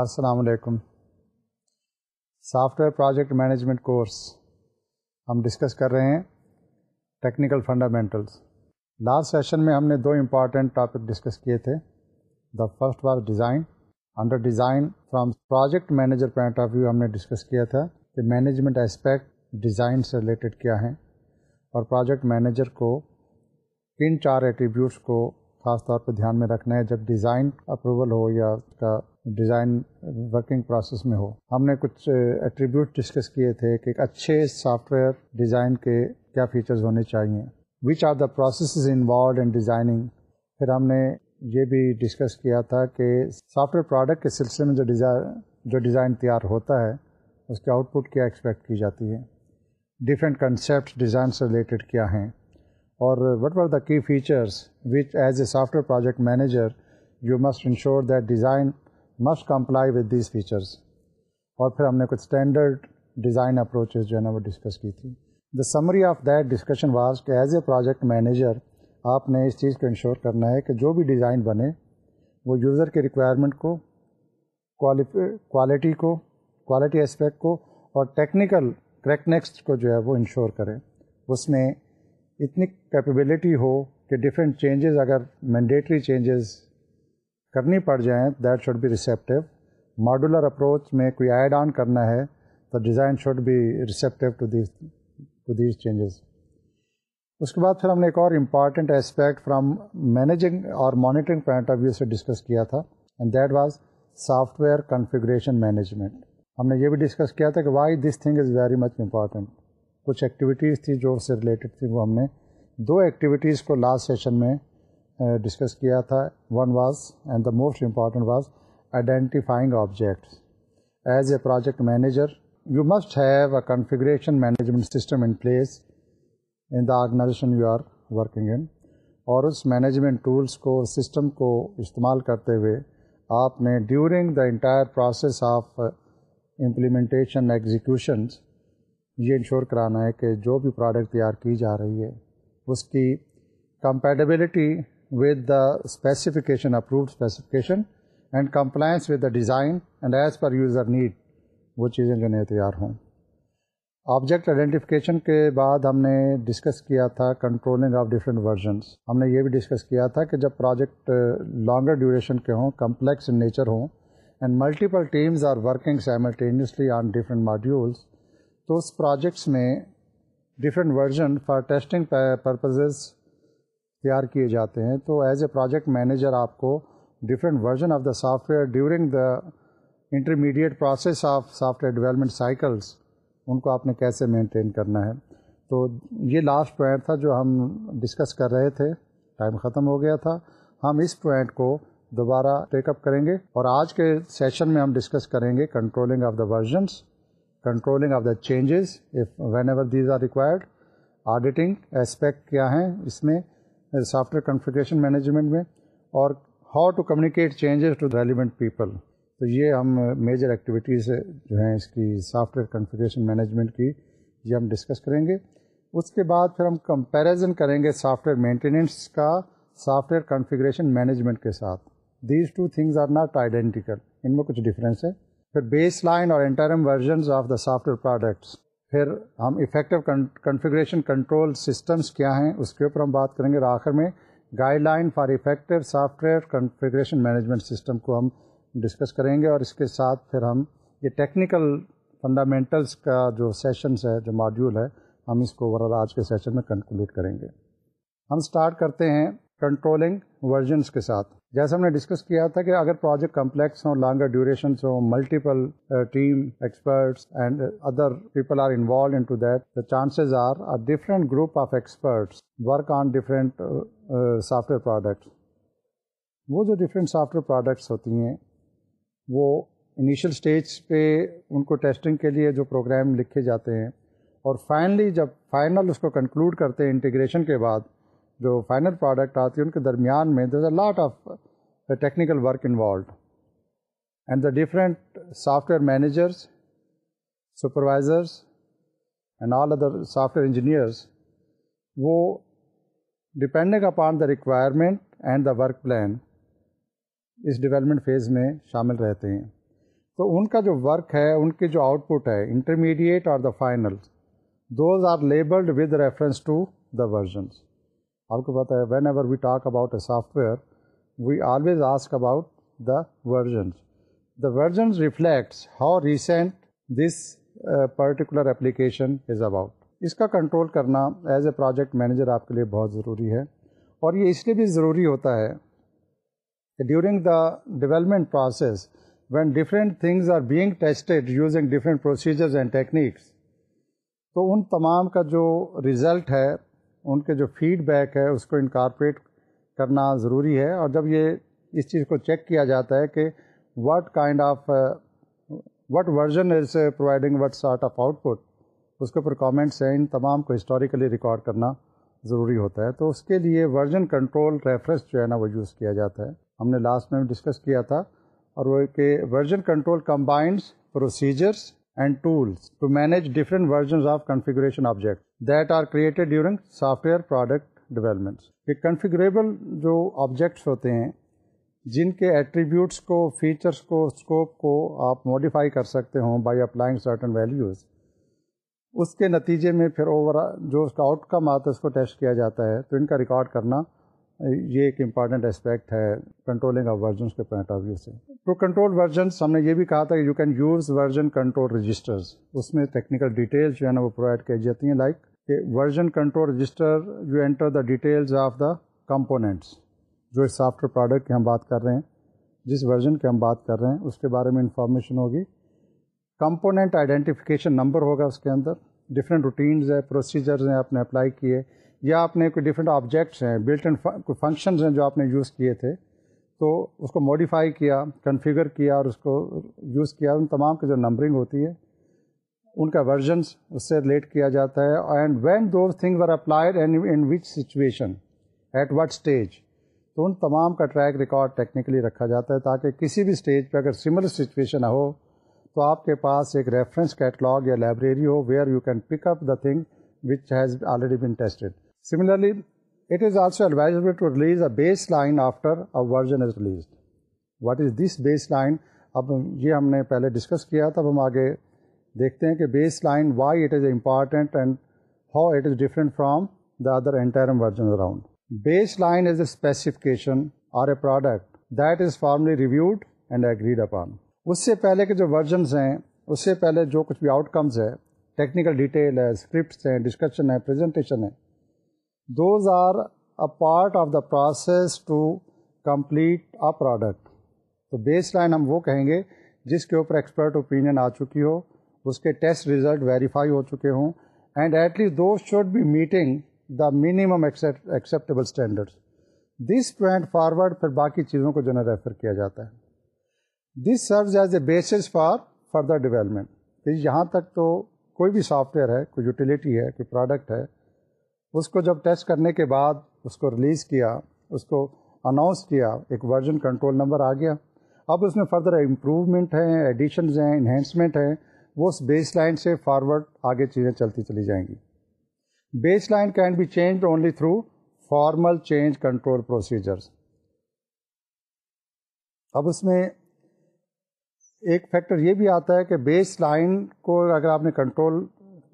السلام علیکم software project management course ہم ڈسکس کر رہے ہیں ٹیکنیکل فنڈامنٹلس لاسٹ سیشن میں ہم نے دو امپارٹینٹ ٹاپک ڈسکس کیے تھے the first was design under design from project manager point of view ہم نے ڈسکس کیا تھا کہ مینجمنٹ اسپیکٹ ڈیزائن سے ریلیٹڈ کیا ہیں اور پروجیکٹ مینیجر کو ان چار ایٹریبیوٹس کو خاص طور پہ دھیان میں رکھنا ہے جب ڈیزائن اپروول ہو یا اس کا ڈیزائن ورکنگ پروسیس میں ہو ہم نے کچھ ایٹریبیوٹ ڈسکس کیے تھے کہ ایک اچھے سافٹ ویئر ڈیزائن کے کیا فیچرز ہونے چاہئیں which are the processes involved in designing پھر ہم نے یہ بھی ڈسکس کیا تھا کہ سافٹ ویئر پروڈکٹ کے سلسلے میں جو ڈیزائن جو ڈیزائن تیار ہوتا ہے اس کے آؤٹ پٹ کیا ایکسپیکٹ کی جاتی ہے ڈفرینٹ کنسیپٹ ڈیزائن سے ریلیٹڈ کیا ہیں اور what are the key features which as a software project manager you must ensure that design must comply with these features اور پھر ہم نے کچھ اسٹینڈرڈ ڈیزائن اپروچز جو ہے نا وہ ڈسکس کی تھی the summary of that discussion was کہ ایز اے پروجیکٹ مینیجر آپ نے اس چیز کو انشور کرنا ہے کہ جو بھی ڈیزائن بنے وہ یوزر کے ریکوائرمنٹ کو کوالٹی کو کوالٹی اسپیکٹ کو اور ٹیکنیکل کریکنیکسٹ کو جو ہے وہ انشور کرے اس میں اتنی کیپیبلٹی ہو کہ ڈفرینٹ چینجز اگر مینڈیٹری چینجز کرنی پڑ جائیں that should be receptive modular approach میں کوئی ایڈ آن کرنا ہے تو design should be receptive to these to these changes اس کے بعد پھر ہم نے ایک اور امپارٹنٹ اسپیکٹ فرام مینیجنگ اور مانیٹرنگ پوائنٹ آف ویو سے ڈسکس کیا تھا and that was software configuration management ہم نے یہ بھی ڈسکس کیا تھا کہ why this thing is very much important کچھ ایکٹیویٹیز تھی جو اس سے ریلیٹڈ تھی وہ ہم نے دو ایکٹیویٹیز کو لاسٹ سیشن میں ڈسکس کیا تھا one was and the most important was identifying object as a project manager you must have a configuration management system in place in the organization you are working in اور اس management tools کو system کو استعمال کرتے ہوئے آپ نے during the entire process of implementation executions یہ انشور کرانا ہے کہ جو بھی پروڈکٹ تیار کی جا رہی ہے اس کی compatibility with the specification approved specification and compliance with the design and as per user need وہ چیزیں جو نئے تیار ہوں آبجیکٹ آئیڈینٹیفکیشن کے بعد ہم نے ڈسکس کیا تھا کنٹرولنگ آف ڈفرینٹ ورژنس ہم نے یہ بھی ڈسکس کیا تھا کہ جب پروجیکٹ لانگر ڈیوریشن کے ہوں کمپلیکس ان نیچر ہوں and multiple teams are working simultaneously on different modules تو اس پروجیکٹس میں different version for testing purposes تیار کیے جاتے ہیں تو ایز اے پروجیکٹ مینیجر آپ کو different version of the software during the intermediate process of software development cycles ان کو آپ نے کیسے مینٹین کرنا ہے تو یہ لاسٹ پوائنٹ تھا جو ہم ڈسکس کر رہے تھے ٹائم ختم ہو گیا تھا ہم اس پوائنٹ کو دوبارہ ٹیک اپ کریں گے اور آج کے سیشن میں ہم ڈسکس کریں گے controlling of the versions controlling of the changes whenever these are required auditing aspect کیا ہیں اس میں سافٹ ویئر کنفیگریشن مینجمنٹ میں اور how to communicate changes to relevant people تو یہ ہم میجر ایکٹیویٹیز جو ہیں اس کی سافٹ ویئر کنفیگریشن مینجمنٹ کی یہ ہم ڈسکس کریں گے اس کے بعد پھر ہم کمپیریزن کریں گے سافٹ ویئر مینٹیننس کا سافٹ ویئر کنفیگریشن مینجمنٹ کے ساتھ these two things are not identical ان میں کچھ ڈفرینس ہے پھر بیس لائن اور interim versions of the software products پھر ہم افیکٹو کنفیگریشن کنٹرول سسٹمز کیا ہیں اس کے اوپر ہم بات کریں گے اور آخر میں guideline for effective software configuration management system کو ہم ڈسکس کریں گے اور اس کے ساتھ پھر ہم یہ ٹیکنیکل فنڈامنٹلس کا جو سیشنس ہے جو ماڈیول ہے ہم اس کو اوور آل آج کے سیشن میں کنکلوڈ کریں گے ہم اسٹارٹ کرتے ہیں کنٹرولنگ ورژنس کے ساتھ جیسے ہم نے ڈسکس کیا تھا کہ اگر پروجیکٹ کمپلیکس ہوں لانگر ڈیوریشنس ہوں multiple team experts and other people are involve in to that the chances are a different group of experts work on different software products وہ جو ڈفرینٹ سافٹ ویئر پروڈکٹس ہوتی ہیں وہ initial stage پہ ان کو testing کے لیے جو پروگرام لکھے جاتے ہیں اور فائنلی جب فائنل اس کو کنکلوڈ کرتے ہیں انٹیگریشن کے بعد جو فائنل پروڈکٹ آتی ہے ان کے درمیان میں there a lot of technical work involved and the different software managers supervisors and all other software engineers وہ depending upon the requirement and the work plan اس ڈیولپمنٹ فیز میں شامل رہتے ہیں تو ان کا جو ورک ہے ان کے جو آؤٹ پٹ ہے انٹرمیڈیٹ اور the final those are labelled with reference to the versions آپ کو ہے whenever we talk about a software we always ask about the versions the versions reflects how recent this particular application is about اس کا control کرنا as a project manager آپ کے لیے بہت ضروری ہے اور یہ اس لیے بھی ضروری ہوتا ہے کہ during the development process when different things are being tested using different procedures and techniques تو ان تمام کا جو ریزلٹ ہے ان کے جو فیڈ بیک ہے اس کو انکارپریٹ کرنا ضروری ہے اور جب یہ اس چیز کو چیک کیا جاتا ہے کہ what kind of what version is providing what sort of output اس کے اوپر کامنٹس ہیں ان تمام کو ہسٹوریکلی ریکارڈ کرنا ضروری ہوتا ہے تو اس کے لیے ورژن کنٹرول ریفرنس جو ہے نا وہ یوز کیا جاتا ہے ہم نے لاسٹ میں ڈسکس کیا تھا اور وہ کہ version control combines procedures and tools to manage different versions of configuration that are created created software product developments یہ کنفیگریبل جو آبجیکٹس ہوتے ہیں جن کے ایٹریبیوٹس کو فیچرس کو اسکوپ کو آپ ماڈیفائی کر سکتے ہوں بائی اپلائنگ سرٹن ویلیوز اس کے نتیجے میں پھر اوور جو اس کا آؤٹ کم آتا ہے اس کو ٹیسٹ کیا جاتا ہے تو ان کا ریکارڈ کرنا یہ ایک امپارٹنٹ اسپیکٹ ہے کنٹرولنگ آف ورژنس کے پوائنٹ آف ویو سے کنٹرول ورژنس ہم نے یہ بھی کہا تھا کہ you can use version control registers اس میں ٹیکنیکل ڈیٹیلز جو ہے نا وہ پرووائڈ کی جاتی ہیں لائک کہ version control register you enter the details of the components جو اس سافٹ ویئر پروڈکٹ کی ہم بات کر رہے ہیں جس ورژن کی ہم بات کر رہے ہیں اس کے بارے میں انفارمیشن ہوگی کمپوننٹ آئیڈینٹیفیکیشن نمبر ہوگا اس کے اندر ڈفرینٹ روٹینز ہیں پروسیجرز ہیں آپ نے اپلائی کیے یا آپ نے کوئی ڈفرینٹ آبجیکٹس ہیں بلٹ اینڈ فنکشنز ہیں جو آپ نے یوز کیے تھے تو اس کو موڈیفائی کیا کنفیگر کیا اور اس کو یوز کیا ان تمام کی جو نمبرنگ ہوتی ہے ان کا ورژنس اس سے ریلیٹ کیا جاتا ہے and when those things are applied in which situation at what stage تو ان تمام کا ٹریک ریکارڈ ٹیکنیکلی رکھا جاتا ہے تاکہ کسی بھی اسٹیج پہ اگر سملر سچویشن ہو تو آپ کے پاس ایک ریفرنس کیٹلاگ یا لائبریری ہو where you can pick up the thing which has already been tested similarly it is also advise a baseline after what is this baseline اب یہ ہم نے پہلے ڈسکس کیا تب ہم آگے دیکھتے ہیں کہ baseline why it is a important and how it is different from the other interim version around baseline is a specification or a product that is formally reviewed and agreed upon اس سے پہلے کے جو versions ہیں اس سے پہلے جو کچھ بھی آؤٹ کمز ہے ٹیکنیکل ڈیٹیل ہے اسکرپٹس ہیں ڈسکشن ہے پریزنٹیشن ہے those are a part of the process to complete a product تو بیس لائن ہم وہ کہیں گے جس کے اوپر ایکسپرٹ اوپینین آ چکی ہو اس کے ٹیسٹ ریزلٹ ویریفائی ہو چکے ہوں and at least those should be meeting the minimum acceptable standard this point forward پھر باقی چیزوں کو جو ہے ریفر کیا جاتا ہے this serves as a basis for further development یہاں تک تو کوئی بھی سافٹ ویئر ہے کوئی یوٹیلیٹی ہے کوئی پروڈکٹ ہے اس کو جب ٹیسٹ کرنے کے بعد اس کو ریلیز کیا اس کو اناؤنس کیا ایک ورژن کنٹرول نمبر آ گیا اب اس میں فردر امپروومنٹ ہیں ایڈیشنز ہیں انہینسمنٹ ہیں وہ اس بیس لائن سے فارورڈ آگے چیزیں چلتی چلی جائیں گی baseline can be change only through formal change control procedures اب اس میں ایک فیکٹر یہ بھی آتا ہے کہ بیس لائن کو اگر آپ نے کنٹرول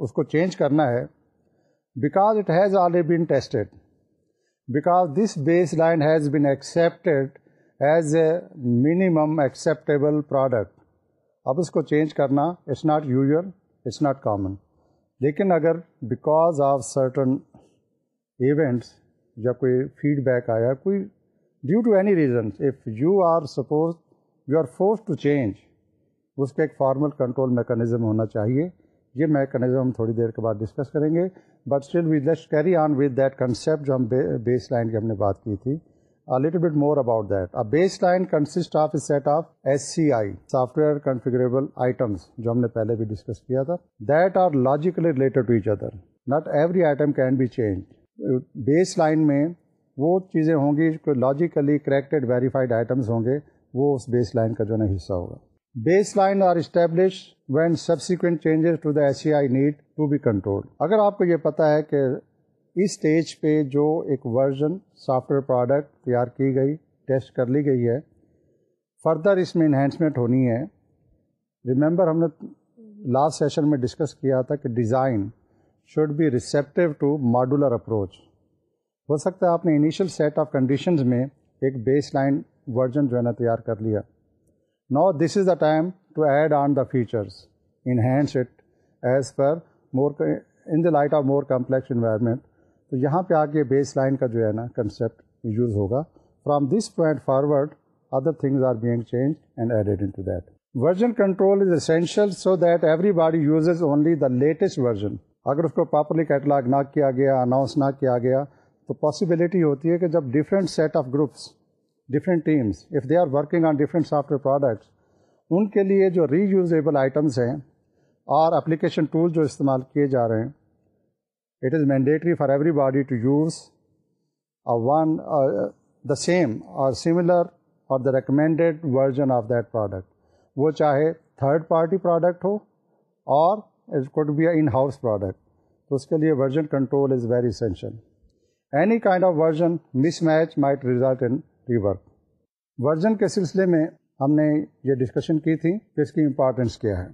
اس کو چینج کرنا ہے because it has already been tested because this baseline has been accepted as a minimum acceptable product اب اس کو چینج کرنا it's not usual it's not common لیکن اگر بیکاز آف سرٹن ایونٹس یا کوئی فیڈ بیک آیا کوئی due to any reasons if you are suppose you are force to change اس کا ایک فارمل کنٹرول میکانزم ہونا چاہیے یہ میکنزم ہم تھوڑی دیر کے بعد ڈسکس کریں گے but still we let's carry on with that concept جو ہم بیس لائن کی ہم نے بات کی تھی little bit more about that اب baseline of set of S C I software configurable items جو ہم نے پہلے بھی ڈسکس کیا تھا that are logically related to each other not every item can be change baseline میں وہ چیزیں ہوں گی لاجیکلی کریکٹڈ ویریفائڈ آئٹمس ہوں گے وہ اس بیس لائن کا جو نا حصہ ہوگا baseline are establish when subsequent changes to the S C I need to be control اگر آپ کو یہ پتا ہے کہ اس اسٹیج پہ جو ایک ورژن سافٹ ویئر پروڈکٹ تیار کی گئی ٹیسٹ کر لی گئی ہے فردر اس میں انہینسمنٹ ہونی ہے ریممبر ہم نے لاسٹ سیشن میں ڈسکس کیا تھا کہ design should be receptive to modular approach ہو سکتا ہے آپ نے انیشیل سیٹ آف کنڈیشنز میں ایک بیس لائن ورژن جو ہے نا تیار کر لیا now this is the time to add on the features enhance it as per more in the light of more complex environment تو یہاں پہ آگے بیس لائن کا جو ہے نا کنسیپٹ یوز ہوگا from this point forward other things are being change and added in to that version control is essential so that everybody uses only the latest version اگر اس کو properly catalogue نہ کیا گیا announce نہ کیا گیا تو پاسبلٹی ہوتی ہے کہ جب different set of groups different teams if they are working on different software products ان کے لیے جو ری یوزیبل آئٹمس ہیں اور اپلیکیشن ٹول جو استعمال کیے جا رہے ہیں it is mandatory for everybody to use one the same اور سملر اور the recommended version of that product وہ چاہے تھرڈ پارٹی پروڈکٹ ہو اور it could be in house product تو اس کے لیے version control is very essential any kind of version mismatch might result in rework version کے سلسلے میں ہم نے یہ ڈسکشن کی تھی کہ اس کی امپارٹینس کیا ہے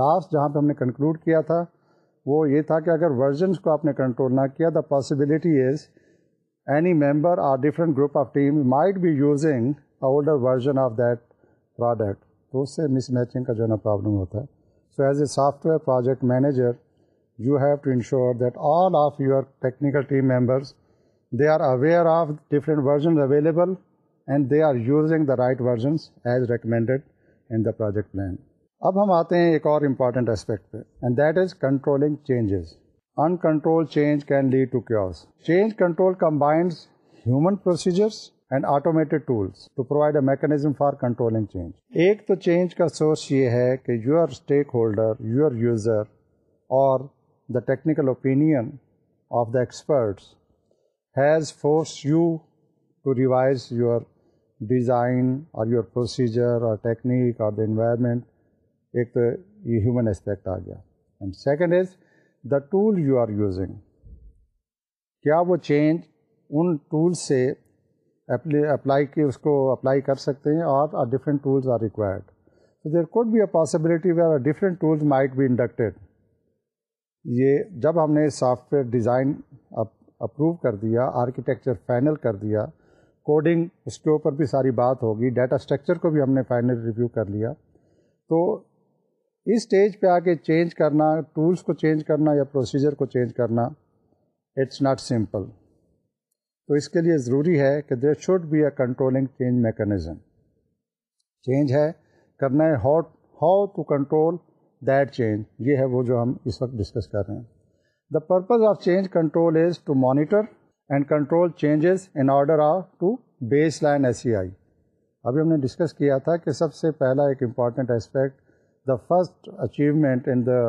لاسٹ جہاں پہ ہم نے کنکلوڈ کیا تھا وہ یہ تھا کہ اگر ورژنس کو آپ نے کنٹرول نہ کیا the possibility is any member are different group of team might be using older version of that product تو اس سے مس میچنگ کا جو ہے نا پرابلم ہوتا ہے so as a software project manager you have to ensure that all of your technical team members they are aware of different version available and they are using the right version اب ہم آتے ہیں ایک اور important aspect پہ and that is controlling changes in control change can lead to change control combined human procedures and automated tools to provide a mechanism for controlling change ایک تو change کا سورس یہ ہے کہ your stakeholder your user اور the technical opinion of the experts has force you to revise your design اور your procedure اور technique اور دا انوائرمنٹ ایک تو یہ ہیومن اسپیکٹ آ گیا and second is the tool you are using کیا وہ چینج ان ٹول سے اپلائی کی اس کو اپلائی کر سکتے ہیں اور ڈفرینٹ ٹولز آر ریکوائرڈ تو there could be a possibility where different tools might be inducted یہ جب ہم نے سافٹ ویئر ڈیزائن اب اپروو کر دیا آرکیٹیکچر فائنل کر دیا کوڈنگ اس کے اوپر بھی ساری بات ہوگی ڈیٹا اسٹرکچر کو بھی ہم نے فائنل ریویو کر لیا تو اس اسٹیج پہ آ کے چینج کرنا ٹولس کو چینج کرنا یا پروسیجر کو چینج کرنا اٹس ناٹ سمپل تو اس کے لیے ضروری ہے کہ there should be a controlling change mechanism change ہے کرنا ہے how to control that change یہ ہے وہ جو ہم اس وقت ڈسکس کر رہے ہیں the purpose of change control is to monitor and control changes in order of to baseline S C I ابھی ہم نے ڈسکس کیا تھا کہ سب سے پہلا ایک important aspect the first achievement in the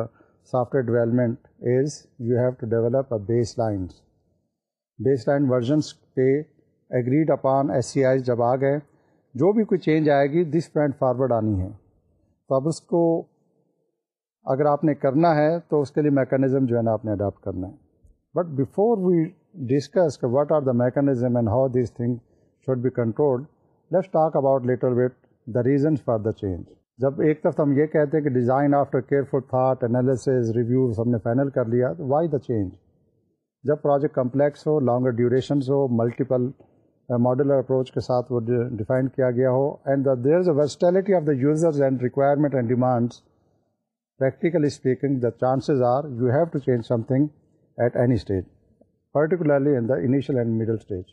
software development is you have to develop a baselines baseline versions پہ agreed upon S C I جب آ گئے جو بھی کوئی چینج آئے گی دس پوائنٹ فارورڈ آنی ہے تو اب اس کو اگر آپ نے کرنا ہے تو اس کے لیے میکانزم جو ہے نا آپ نے اڈاپٹ کرنا ہے بٹ بیفور وی ڈسکس کہ what are the mechanism and how this thing should be controlled let's talk about little wait the reasons for the change جب ایک طرف ہم یہ کہتے ہیں کہ design after careful thought analysis reviews ہم نے فائنل کر لیا وائی دا چینج جب پروجیکٹ کمپلیکس ہو لانگر ڈیوریشنس ہو ملٹیپل ماڈولر اپروچ کے ساتھ وہ ڈیفائن کیا گیا ہو and there is a versatility of the users and requirement and demands practically speaking the chances are you have to change something at any stage particularly in the initial and middle stage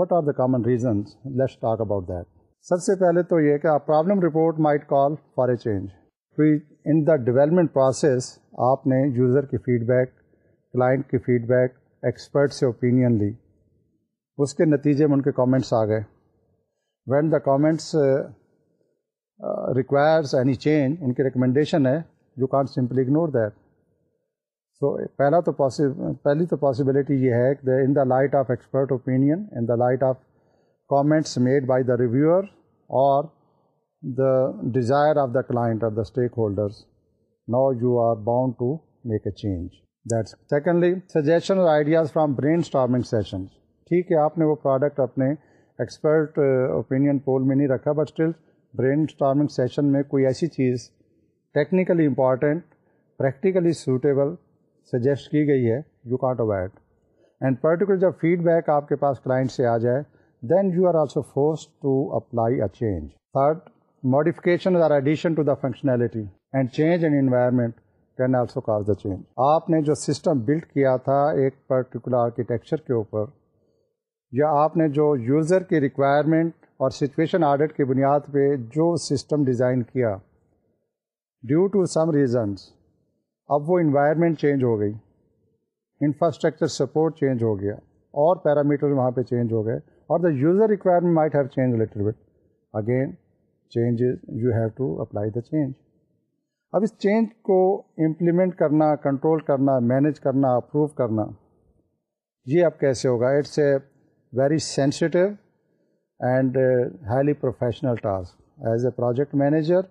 what are the common reasons let's talk about that سب سے پہلے تو یہ کہ problem report might call for a change in the development process آپ نے user کی feedback client کی فیڈ بیک ایکسپرٹ سے اوپینین لی اس کے نتیجے میں ان کے کامنٹس آ گئے when the comments requires any change ان کی ریکمنڈیشن ہے you can simply ignore that so پہلا تو پہلی تو پاسبلٹی یہ ہے کہ in the light of expert opinion in the light of comments made by the reviewer اور the desire of the client of the stakeholders now you are bound to make a change that's secondly suggestion اور ideas from brainstorming session ٹھیک ہے آپ نے وہ product اپنے expert opinion pool میں نہیں رکھا but still brainstorming session میں کوئی ایسی چیز technically important practically suitable suggest کی گئی ہے you can't avoid and particular جب فیڈ بیک آپ کے پاس کلائنٹ سے آ جائے then you are also force to apply a change third modification or addition to the functionality and change environment can also car the change آپ نے جو سسٹم بلڈ کیا تھا ایک پرٹیکولر آرکیٹیکچر کے اوپر یا آپ نے جو یوزر کی ریکوائرمنٹ اور سچویشن آڈٹ کی بنیاد پہ جو سسٹم ڈیزائن کیا ڈیو ٹو سم ریزنس اب وہ انوائرمنٹ چینج ہو گئی انفراسٹرکچر سپورٹ چینج ہو گیا اور پیرامیٹر وہاں پہ چینج ہو گئے اور the user requirement might have change but again changes you have to apply the change اب اس چینج کو امپلیمنٹ کرنا کنٹرول کرنا مینج کرنا اپروو کرنا یہ اب کیسے ہوگا it's a very sensitive and highly professional task as a project manager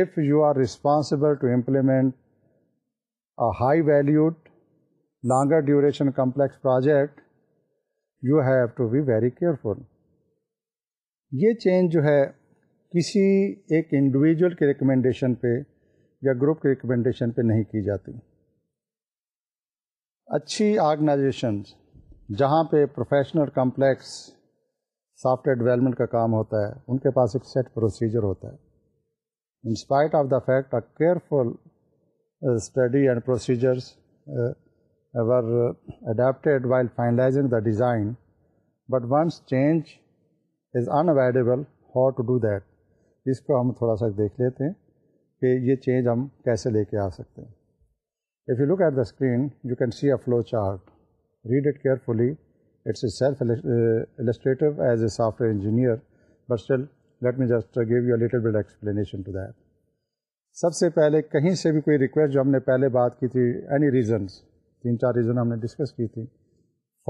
if you are responsible to implement a high-valued, longer duration complex project, you have to be very careful. یہ change جو ہے کسی ایک individual کے recommendation پہ یا group کی recommendation پہ نہیں کی جاتی اچھی آرگنائزیشنز جہاں پہ professional complex software development کا کام ہوتا ہے ان کے پاس ایک سیٹ پروسیجر ہوتا ہے in spite of the fact uh, careful study and while finalizing the design but once change is unavoidable how to do that اس کو ہم تھوڑا سا دیکھ لیتے ہیں کہ یہ چینج ہم کیسے لے کے آ سکتے ہیں if you look at the screen you can see a flow chart read it carefully it's a self illustrative as a software engineer but still let me just give you little bit explanation to that سب سے پہلے کہیں سے بھی کوئی request جو ہم نے پہلے بات کی تھی اینی ریزنس تین چار ریزن ہم نے ڈسکس کی تھی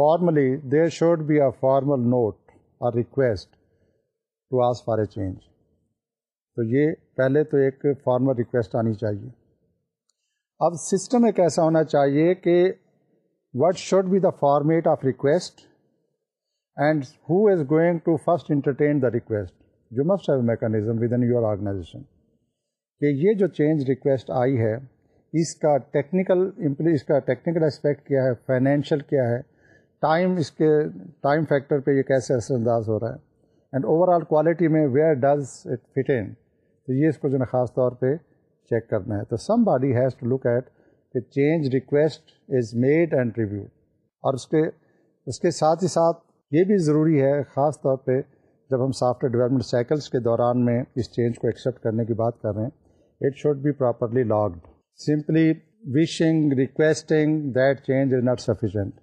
formally there should be a formal note اور request to as for a change تو یہ پہلے تو ایک فارمل ریکویسٹ آنی چاہیے اب سسٹم ایک ایسا ہونا چاہیے کہ what should be the format of request and who is going to first entertain the request you جو have mechanism within your organization کہ یہ جو چینج ریکویسٹ آئی ہے اس کا ٹیکنیکل اس کا ٹیکنیکل اسپیکٹ کیا ہے فائنینشیل کیا ہے ٹائم اس کے ٹائم فیکٹر پہ یہ کیسے اثر انداز ہو رہا ہے اینڈ اوور آل کوالٹی میں where does it fit in تو یہ اس کو جو ہے خاص طور پہ چیک کرنا ہے تو somebody has to look at کہ change request is made and review اور اس کے اس کے ساتھ ہی ساتھ یہ بھی ضروری ہے خاص طور پہ جب ہم سافٹ ویئر ڈیولپمنٹ سائیکلس کے دوران میں اس چینج کو ایکسیپٹ کرنے کی بات کر رہے ہیں it should be properly logged simply wishing requesting that change is not sufficient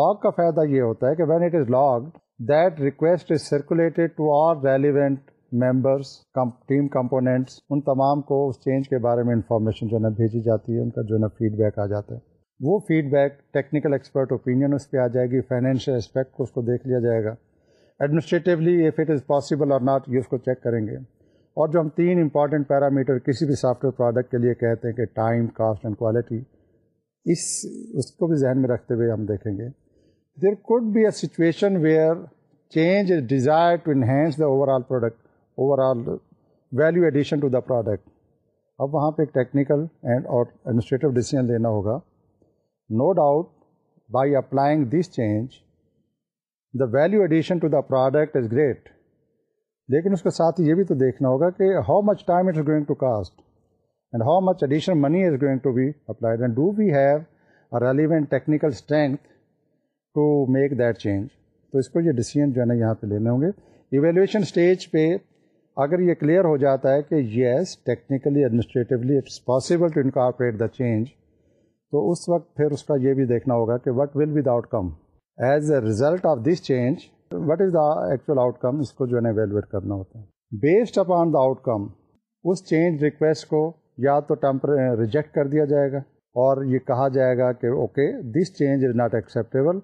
log کا فائدہ یہ ہوتا ہے کہ when it is is that request to all relevant members team components ان تمام کو اس چینج کے بارے میں انفارمیشن جو ہے نا بھیجی جاتی ہے ان کا جو ہے نا فیڈ بیک آ جاتا ہے وہ feedback technical expert opinion اس پہ آ جائے گی فائنینشیل اسپیکٹ کو اس کو دیکھ لیا جائے گا administratively if it is possible اور ناٹ یہ اس کو چیک کریں گے اور جو ہم تین امپارٹنٹ پیرامیٹر کسی بھی سافٹ ویئر پروڈکٹ کے لیے کہتے ہیں کہ ٹائم کاسٹ اینڈ کوالٹی اس اس کو بھی ذہن میں رکھتے ہوئے ہم دیکھیں گے there could be a situation where change is desire to enhance the overall product over all value addition to the product اب وہاں پہ ایک ٹیکنیکل اینڈ اور ایڈمنسٹریٹو ڈیسیزن لینا ہوگا no doubt by applying this change the value addition to the product is great لیکن اس کے ساتھ یہ بھی تو دیکھنا ہوگا کہ how much time it is going to cost and how much additional money is going to be applied and do we have a relevant technical strength to make that change تو اس کو یہ ڈیسیجن جو ہے نا یہاں پہ لینے ہوں گے ایویلیویشن اسٹیج پہ اگر یہ کلیئر ہو جاتا ہے کہ yes technically administratively it's possible to incorporate the change تو اس وقت پھر اس کا یہ بھی دیکھنا ہوگا کہ what will be the outcome as a result of this change what is the actual outcome اس کو جو ہے ہے نا کرنا ہوتا based upon the outcome اس چینج ریکویسٹ کو یا تو ریجیکٹ کر دیا جائے گا اور یہ کہا جائے گا کہ okay this change is not acceptable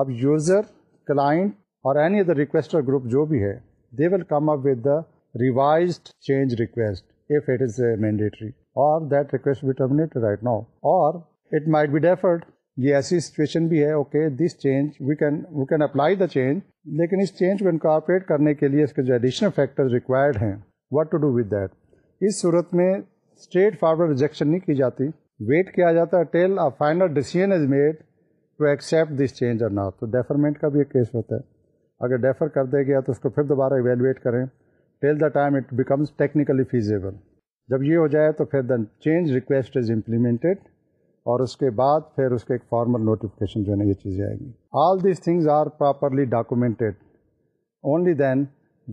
اب یوزر کلائنٹ اور اینی ادر ریکویسٹر گروپ جو بھی ہے they will come up with the revised change request if it is mandatory اور that request be be right now اور it might deferred یہ ایسی situation بھی ہے okay this change we can we can apply the change لیکن اس change کو incorporate کرنے کے لیے اس کے جو ایڈیشنل فیکٹر ریکوائرڈ ہیں what to do with that اس صورت میں اسٹریٹ فارورڈ ریجیکشن نہیں کی جاتی ویٹ کیا جاتا ہے till a final decision is made to accept this change اور ناٹ تو ڈیفرمنٹ کا بھی ایک کیس ہوتا ہے اگر ڈیفر کر دیا گیا تو اس کو پھر دوبارہ ایویلویٹ کریں till the time it becomes technically feasible جب یہ ہو جائے تو پھر then change request is implemented اور اس کے بعد پھر اس کے ایک فارمل نوٹیفکیشن جو ہے نا یہ چیزیں آئیں گی all these things are properly documented only then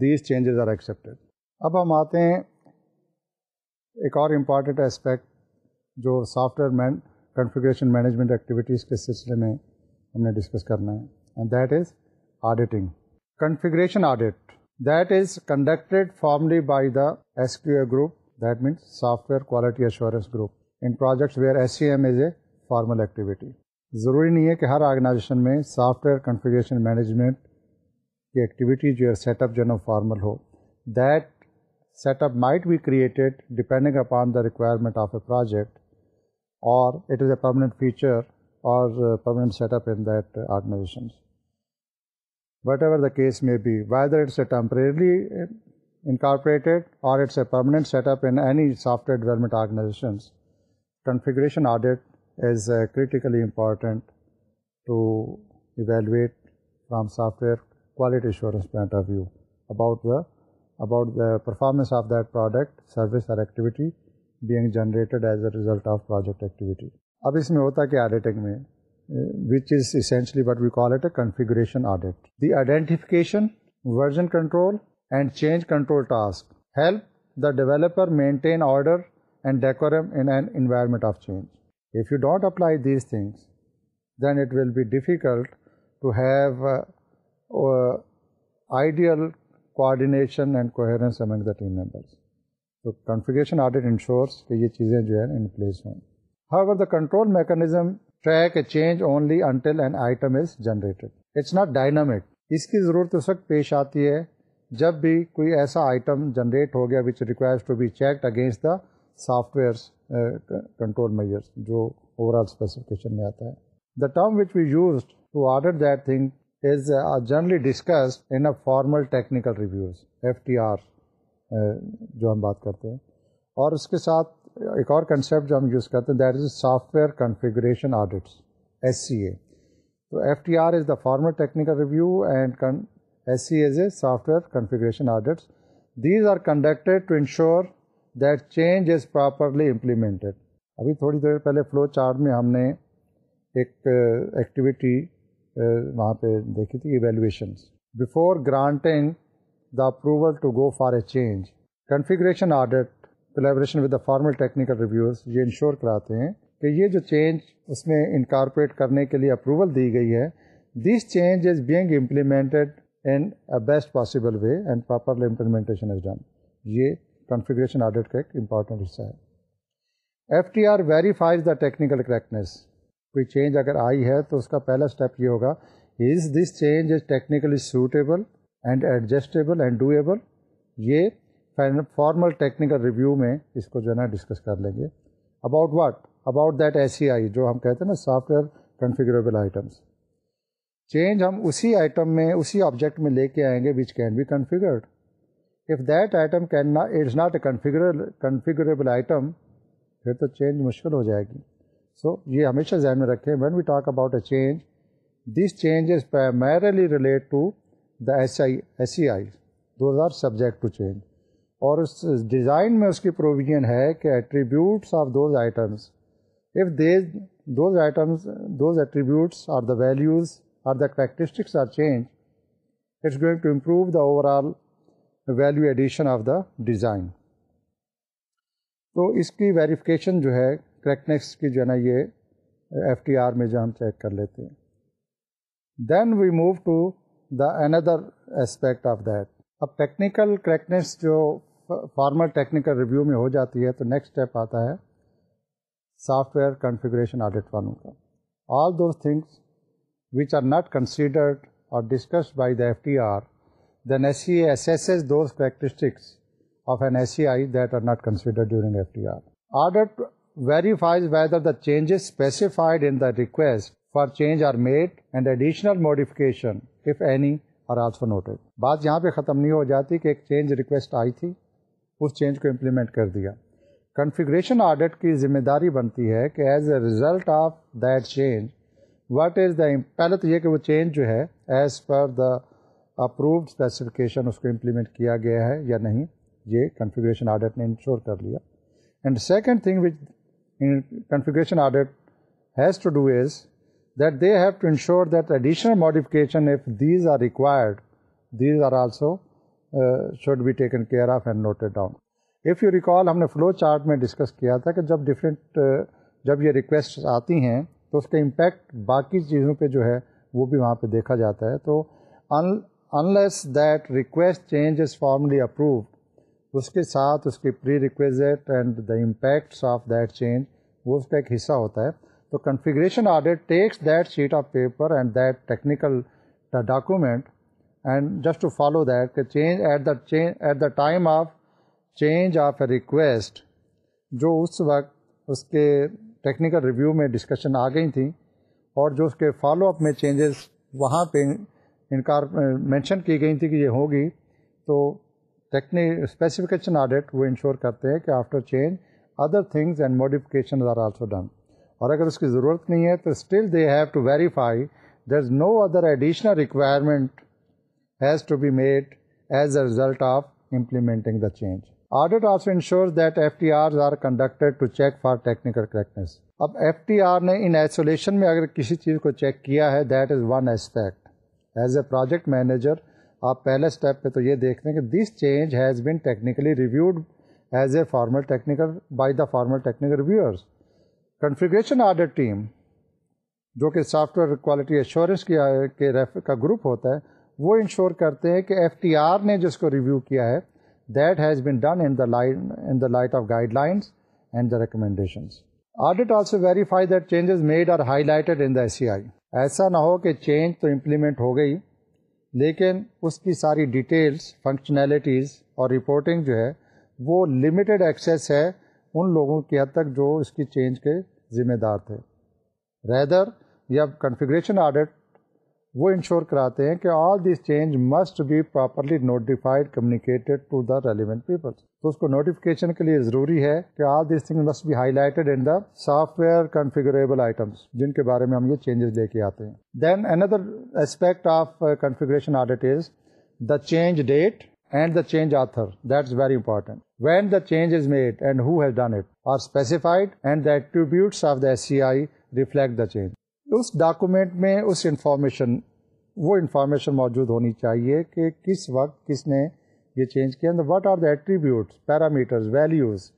these changes are accepted اب ہم آتے ہیں ایک اور امپارٹنٹ اسپیکٹ جو software main configuration management activities کے سلسلے میں ہم نے ڈسکس کرنا ہے and that that is is auditing configuration audit conducted formally by the S Q A group that means software quality assurance group in projects where S C M is a formal activity ضروری نہیں ہے کہ ہر organisation میں software configuration management کی activity جو set up اپنا formal ہو that set up might be created depending upon the requirement of a project or it is a permanent feature or permanent set up in that organisation whatever the case be whether it's a early incorporated or it's a permanent set up in any software development organisations configuration audit is a critically important to evaluate from software quality insurance point of view about about the performance of the product service or activity being generated as a result of project اب اس میں ہوتا ہے کیا auditing میں which is اس but we call it a configuration identification version control and change control task help the developer maintain order اینڈورم environment of change if you don't apply these things then it will be difficult ہی ideal کو یہ چیزیں جو ہیں انٹلامک اس کی ضرورت اس وقت پیش آتی ہے جب بھی کوئی ایسا آئٹم جنریٹ ہو گیاسٹ the soft wears control measures جو اوور آل اسپیسیفکیشن میں آتا ہے the term which we use to order that thing is generally discussed in a formal technical reviews F T R جو ہم بات کرتے ہیں اور اس کے ساتھ ایک اور کنسیپٹ جو ہم یوز کرتے ہیں that is software configuration audits S C A تو F T R is the formal technical review and S C is a software configuration audits these are conducted to ensure that change is properly implemented ابھی تھوڑی دیر پہلے flu chart میں ہم نے ایک activity uh, uh, وہاں پہ دیکھی تھی evaluations before granting the approval to go for a change configuration audit with the formal technical reviews یہ انشور کراتے ہیں کہ یہ جو چینج اس میں انکارپوریٹ کرنے کے لیے اپروول دی گئی ہے this change is being implemented in a best possible way and properly implementation is done یہ کنفیگریشن آڈٹ کا ایک امپورٹنٹ حصہ ہے F T R verifies the technical correctness کوئی چینج اگر آئی ہے تو اس کا پہلا اسٹیپ یہ ہوگا is this change is technically suitable and adjustable and doable یہ فارمل ٹیکنیکل ریویو میں اس کو جو ہے نا ڈسکس کر لیں گے about what about that S C I جو ہم کہتے ہیں نا software configurable items change ہم اسی آئٹم میں اسی آبجیکٹ میں لے کے آئیں گے which can be configured if that item can it's not a configurable item پھر تو چینج مشکل ہو جائے گی سو یہ ہمیشہ ذہن میں رکھیں when we talk about a change this change is primarily relate to the S I S C I those are subject to change اور اس ڈیزائن میں اس کی پروویژن ہے کہ attributes of those items if these those those items attributes are the values are the characteristics are change it's going to improve the over all value addition of the design تو اس کی verification جو ہے correctness کی جو ہے نا یہ ایف ٹی آر میں جو ہم چیک کر لیتے ہیں then we move to the another aspect of that اب ٹیکنیکل کریکنیس جو فارمل ٹیکنیکل ریویو میں ہو جاتی ہے تو نیکسٹ اسٹیپ آتا ہے سافٹ ویئر کنفیگریشن آڈیٹ والوں کا all those things which are not considered or discussed by the F T R بات یہاں پہ ختم نہیں ہو جاتی کہ ایک چینج ریکویسٹ آئی تھی اس چینج کو امپلیمنٹ کر دیا کنفیگریشن آڈیٹ کی ذمہ داری بنتی ہے کہ as a result of that change what is the پہلے تو یہ کہ وہ چینج جو ہے as per the approved specification اس کو امپلیمنٹ کیا گیا ہے یا نہیں یہ کنفیگریشن آڈٹ نے انشور کر لیا and second thing which configuration audit has to do is that they have to ensure that additional modification if these are required these are also should be taken care of and noted down if you recall ہم نے flow chart میں discuss کیا تھا کہ جب different uh, جب یہ request آتی ہیں تو اس کا امپیکٹ باقی چیزوں پہ جو ہے وہ بھی وہاں پہ دیکھا جاتا ہے تو unless that request change is formally approved اس کے ساتھ اس کی prerequisite and the impacts of that change وہ اس کا ایک حصہ ہوتا ہے تو configuration auditor takes that sheet of paper and that technical document and just to follow that کہ change at the at the time of change of a request جو اس وقت اس کے ٹیکنیکل ریویو میں ڈسکشن آ گئی تھیں اور جو اس کے فالو اپ میں چینجز وہاں پہ انکار مینشن کی گئی تھی کہ یہ ہوگی تو ٹیکنی اسپیسیفکیشن آڈٹ وہ انشور کرتے ہیں کہ after change other things and modification اور اگر اس کی ضرورت نہیں ہے تو still they have to verify there is no other additional requirement has to be made as a result of implementing the change audit also that F T R are conducted to check for technical correctness اب F T R نے in isolation میں اگر کسی چیز کو check کیا ہے that is one aspect as a project manager آپ پہلے اسٹیپ پہ تو یہ دیکھتے ہیں کہ this change has been technically reviewed as a formal technical by the formal technical reviewers configuration auditor team جو کہ software quality assurance insurance کا گروپ ہوتا ہے وہ انشور کرتے ہیں کہ ایف ٹی آر نے جس کو ریویو کیا ہے that has been done in the light of guidelines and the the also verify that changes made are highlighted in C I ایسا نہ ہو کہ چینج تو امپلیمنٹ ہو گئی لیکن اس کی ساری ڈیٹیلز فنکشنالٹیز اور رپورٹنگ جو ہے وہ لمیٹیڈ ایکسیس ہے ان لوگوں کی حد تک جو اس کی چینج کے ذمہ دار تھے ریدر یا کنفیگریشن آڈٹ وہ انشور کراتے ہیں کہ all these change must be properly notified communicated to the relevant people تو اس کو نوٹیفکیشن کے لیے ضروری ہے کہ all these thing must be highlighted in the software configurable items جن کے بارے میں ہم یہ چینجز لے کے آتے ہیں then another aspect of configuration audit is the change date and the change author that is very important when the change is made and who has done it are specified and the attributes of the S C I reflect the change اس document میں اس information وہ information موجود ہونی چاہیے کہ کس وقت کس نے یہ چینج کیا what are the attributes parameters values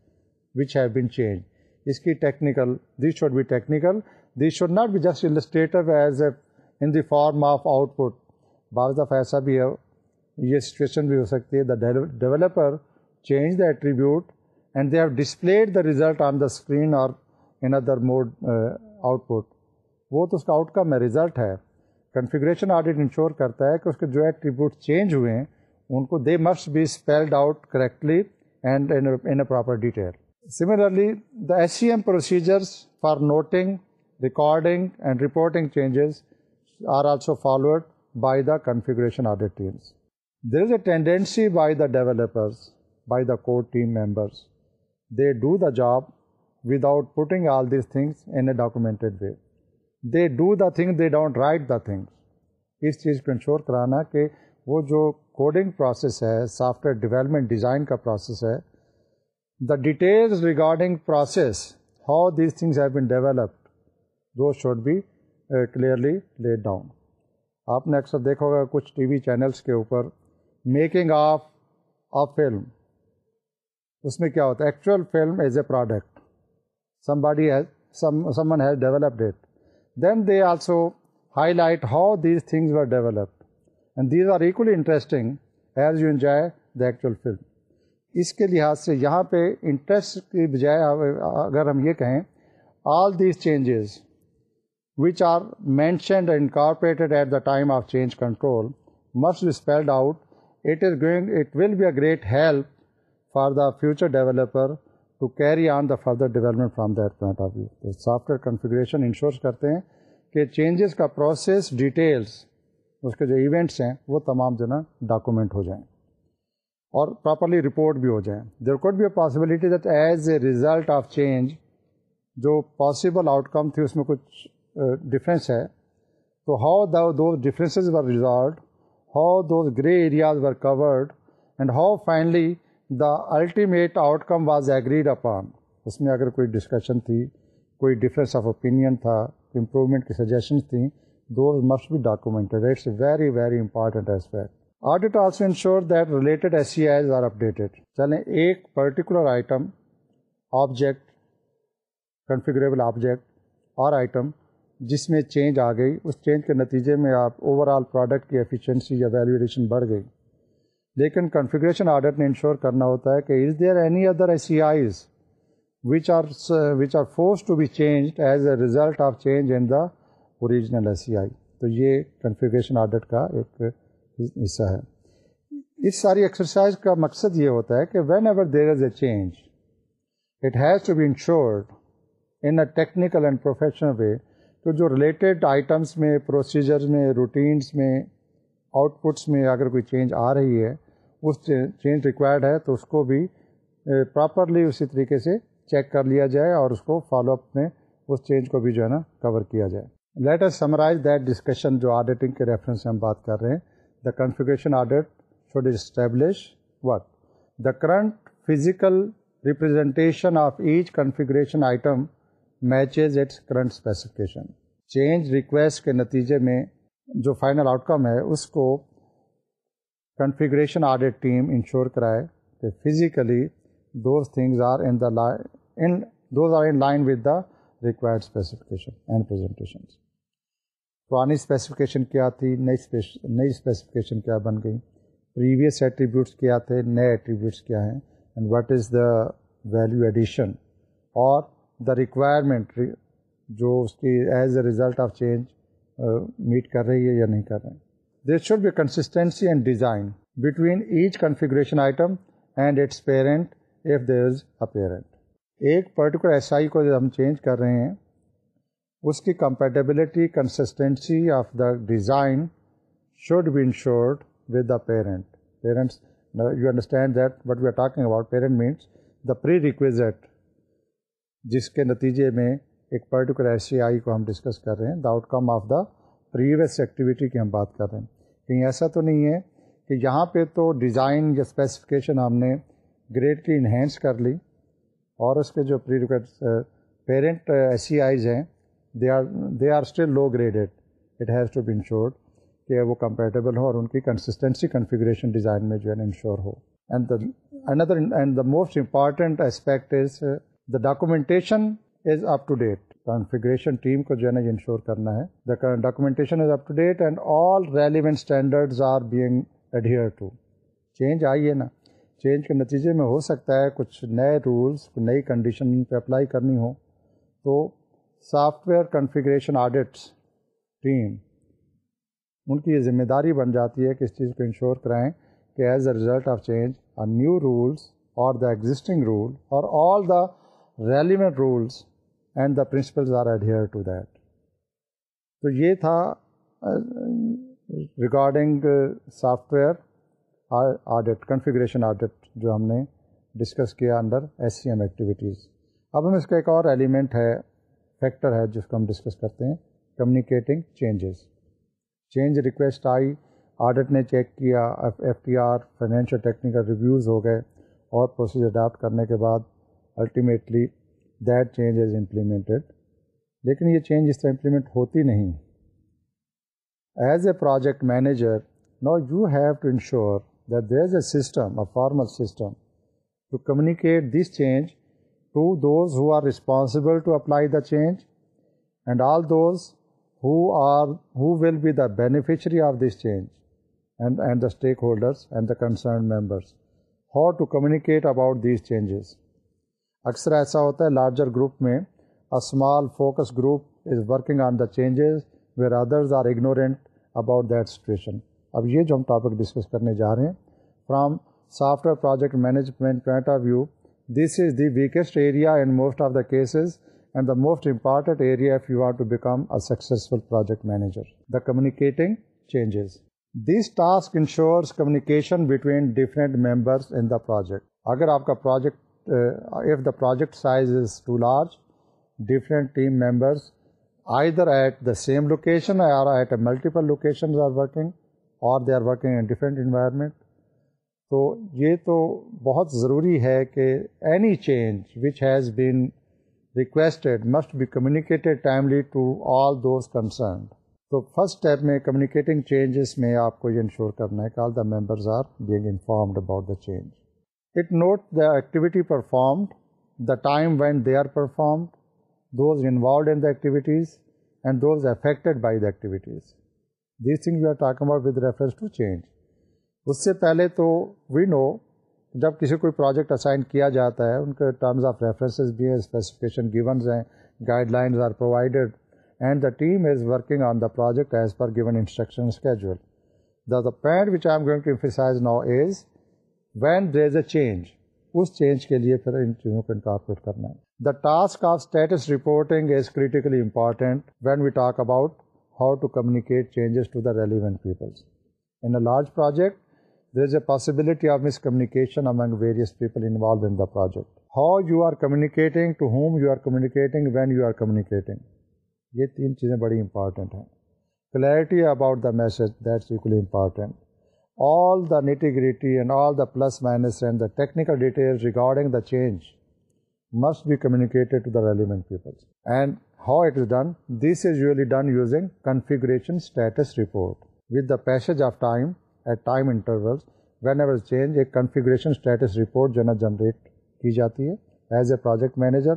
which have been change اس کی technical this should be technical this should not be just institute as a in the form of output بعض دفعہ ایسا بھی ہے یہ سچویشن بھی ہو سکتی ہے the developer change the attribute and they have displayed the result on the screen اور in other mode output وہ تو اس کا آؤٹ کم ہے ریزلٹ ہے کنفیگریشن آڈیٹ انشور کرتا ہے کہ اس کے جو ایکٹیبیوٹ چینج ہوئے ہیں ان کو they must be spelled out correctly and in a proper detail similarly the S C M procedures for noting recording and reporting changes are also followed by the configuration teams there is a tendency by the developers by the court team members they do the job without putting all these things in a documented way they do the thing they don't write the thing اس چیز کو ensure کرانا کہ وہ جو coding process ہے software development design کا process ہے the details regarding process how these things have been developed though should be clearly laid down آپ نے اکثر دیکھا ہوگا کچھ ٹی وی چینلس کے اوپر میکنگ آف آ فلم اس میں کیا ہوتا ہے actual film as a product somebody someone has developed it then they also highlight how these developed. And developed and these are as interesting as you enjoy film. اس کے لحاظ سے یہاں پہ interest کی بجائے اگر ہم یہ کہیں all these changes which are mentioned and incorporated at the time of change control must spelled out it is going it will be a great help for the future developer to carry on the further development from that point of view تو software configuration ensures کرتے ہیں کہ changes کا process details اس کے جو events ہیں وہ تمام جو ہے نا ڈاکومنٹ ہو جائیں اور پراپرلی رپورٹ بھی ہو جائیں there could be a possibility that as a result of change جو پاسبل آؤٹ کم تھی اس میں کچھ ڈفرینس ہے تو how those differences were resolved how those grey areas were covered and how finally the ultimate outcome was agreed upon اس میں اگر کوئی ڈسکشن تھی کوئی ڈفرینس آف اوپینین تھا امپروومنٹ کی سجیشنس تھیں those must be documented it's very very important aspect also ensure that related S C Is are updated چلیں ایک particular item object configurable object اور آئٹم جس میں چینج آ گئی اس چینج کے نتیجے میں آپ اوور آل پروڈکٹ کی ایفیشنسی یا ویلیویشن بڑھ گئی لیکن کنفیگریشن آڈر نے انشور کرنا ہوتا ہے کہ is there any other S C Is which are which are force to be change as a result of change in the original S C I تو یہ کنفیگریشن آڈر کا ایک حصہ ہے اس ساری ایکسرسائز کا مقصد یہ ہوتا ہے کہ whenever there is a change it has to be ensured in a technical and professional way تو جو ریلیٹڈ آئٹمس میں پروسیجرز میں روٹینس میں آؤٹ پٹس میں اگر کوئی چینج آ رہی ہے اس چینج ریکوائرڈ ہے تو اس کو بھی پراپرلی اسی طریقے سے چیک کر لیا جائے اور اس کو فالو اپ میں اس چینج کو بھی جو ہے نا کور کیا جائے let's summarize that discussion جو آڈیٹنگ کے ریفرنس سے ہم بات کر رہے ہیں the configuration audit should establish what the current physical representation of each configuration item matches its current specification change request کے نتیجے میں جو فائنل آؤٹ کم ہے اس کو کنفیگریشن آڈٹ ٹیم انشور کرائے کہ physically those things are in in the those are in line with the required specification and ریکرڈکیشن پرانی اسپیسیفکیشن کیا تھی نئی نئی اسپیسیفکیشن کیا بن گئی پریویس ایٹریبیوٹس کیا تھے نئے ایٹریبیوٹس کیا ہیں and what is the value addition اور دا ریکوائرمنٹ جو اس کی as a result of change meet کر رہی ہے یا نہیں کر رہے there should be consistency in design between each configuration item and its parent if there is a parent ایک پرٹیکولر ایس آئی کو جب ہم چینج کر رہے ہیں اس کی compatibility consistency of the design should be ensured with the parent parents you understand that what we are talking about parent means the prerequisites جس کے نتیجے میں ایک پرٹیکولر ایس آئی کو ہم ڈسکس کر رہے ہیں the outcome of the previous activity کی ہم بات کر رہے ہیں کہیں ایسا تو نہیں ہے کہ یہاں پہ تو ڈیزائن یا اسپیسیفکیشن ہم نے گریڈ کی انہینس کر لی اور اس کے جو پیرنٹ ایس سی آئیز ہیں they are they are still low graded it has to be ensured کہ وہ کمپیٹیبل ہو اور ان کی کنسسٹینسی کنفیگریشن ڈیزائن میں جو ہے نا انشور ہو اینڈ اندر and the most important aspect is the documentation is up to date configuration team کو جو ہے نا یہ انشور کرنا ہے documentation is up to date and all relevant standards are being to change آئی ہے نا چینج کے نتیجے میں ہو سکتا ہے کچھ نئے رولس نئی کنڈیشن پہ اپلائی کرنی ہو تو software configuration audits team ان کی یہ ذمہ داری بن جاتی ہے کہ اس چیز کو انشور کرائیں کہ as a result of change new rules اور دا ایگزٹنگ رول اور all the relevant rules and the principles are adhere to that تو یہ تھا regarding software audit configuration audit جو ہم نے ڈسکس کیا under S C M activities اب ہم اس کا ایک اور ایلیمنٹ ہے فیکٹر ہے جس کو ہم ڈسکس کرتے ہیں کمیونیکیٹنگ چینجز چینج ریکویسٹ آئی آڈٹ نے چیک کیا F T R financial technical reviews ہو گئے اور پروسیس اڈاپٹ کرنے کے بعد ultimately that change is implemented لیکن یہ چینج اس طرح امپلیمنٹ ہوتی نہیں ایز اے پروجیکٹ مینیجر نا you have to ensure that there is a system a formal system to communicate this change to those who are responsible to apply the change and all those who are who will be the beneficiary of this change and and the stakeholders and the concern members how to communicate about these changes اکثر ایسا ہوتا ہے larger group میں small focus group is working on the changes where others are ignorant about that situation اب یہ جو ہم topic discuss کرنے جا رہے ہیں from software project management point of view this is the ویکسٹ area in most of the cases and the most important area you to become a successful project manager the communicating changes this task ensures communication between different members in the project اگر آپ کا project project size is too large different team members either at the same location multiple location are they are working environment تو یہ تو بہت ضروری ہے کہ any change which has been requested must be communicated تو first step میں communicating changes میں آپ کو انشور کرنا ہے all the members are being informed about the change it note the activity performed the time when they are performed in the involved in the activities and the activities. Affected by the activities talking thing with reference to change اس سے پہلے تو وی نو جب کسی کوئی project assign کیا جاتا ہے ان کے ٹرمز آف ریفرنسز بھی ہیں اسپیسیفکیشن گیونز ہیں guidelines are provided and the team is working on the project as per given instruction schedule the the point which I'm going to emphasise now is when there is a change اس change کے لیے پھر ان چیزوں کو incorporate کرنا ہے the task of status reporting is critically important when we talk about how to communicate changes to the relevant peoples in a large project there is a possibility of miscommunication among various people involve in the project how you are communicating to whom you are communicating when you are communicating یہ تین چیزیں بڑی important ہیں clarity about the message that's equally important all the integrity and all the plus minus and the technical regarding the change must be communicated how is done this is usually ڈنگیگریشن generate کی جاتی ہے as a project manager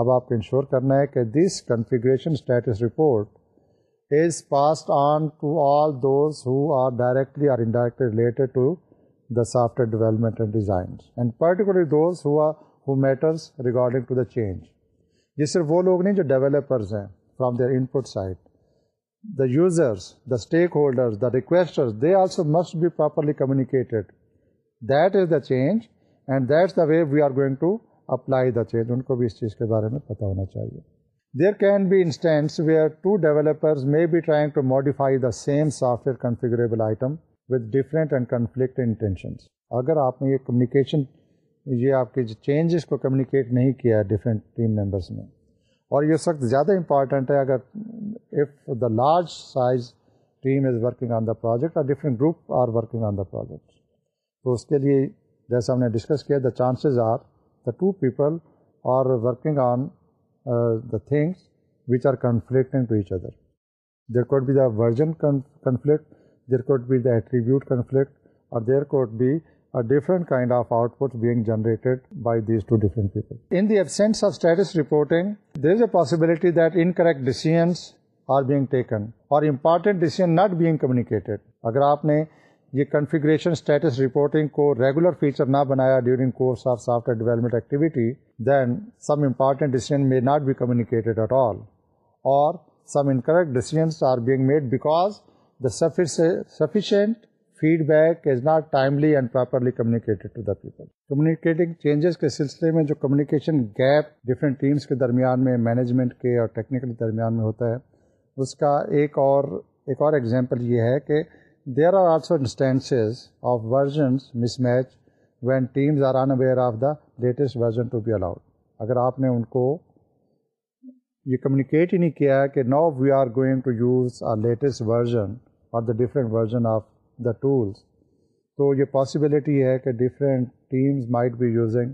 اب آپ کو ensure کرنا ہے کہ this configuration status report is passed on to all those who are directly or indirectly related software development and design and particular those who matters regarding to the change یہ صرف وہ لوگ نہیں جو developers ہیں from their input side the users the stakeholder the requesters they also must be properly communicated that is the change and that is the way we are going to apply the change ان کو بھی اس چیز کے بارے میں پتہ ہونا چاہیے there can be انسٹینٹس way are two developers may be trying to modify the same software configurable item with different and conflict intention اگر آپ نے یہ کمیونیکیشن یہ آپ کے چینجز کو کمیونیکیٹ نہیں کیا ہے ڈفرینٹ ٹیم ممبرس نے اور یہ سخت زیادہ امپارٹنٹ ہے اگر if the large size team is working on the project اور different group are working on the project تو اس کے لیے جیسا ہم نے ڈسکس کیا the chances are the two people are working on Uh, the things which are conflicting to each other. There could be the version conflict, there could be the attribute conflict, or there could be a different kind of output being generated by these two different people. In the absence of status reporting, there is a possibility that incorrect decisions are being taken or important decision not being communicated. Agar aapne یہ configuration status reporting کو regular feature نہ بنایا during course of software development activity then some important decision may not be communicated at all or some incorrect being made because the sufficient feedback is not timely and properly communicated to the people communicating changes کے سلسلے میں جو communication gap different teams کے درمیان میں management کے اور technical درمیان میں ہوتا ہے اس کا ایک اور ایک اور ایگزامپل یہ ہے کہ there are also instances of versions mismatch when teams are unaware of the latest version to be allowed اگر آپ نے ان کو یہ کمیونیکیٹ ہی نہیں کیا ہے کہ نو we are going to use a latest version اور the different version of the tools تو یہ پاسبلٹی ہے کہ different teams might be using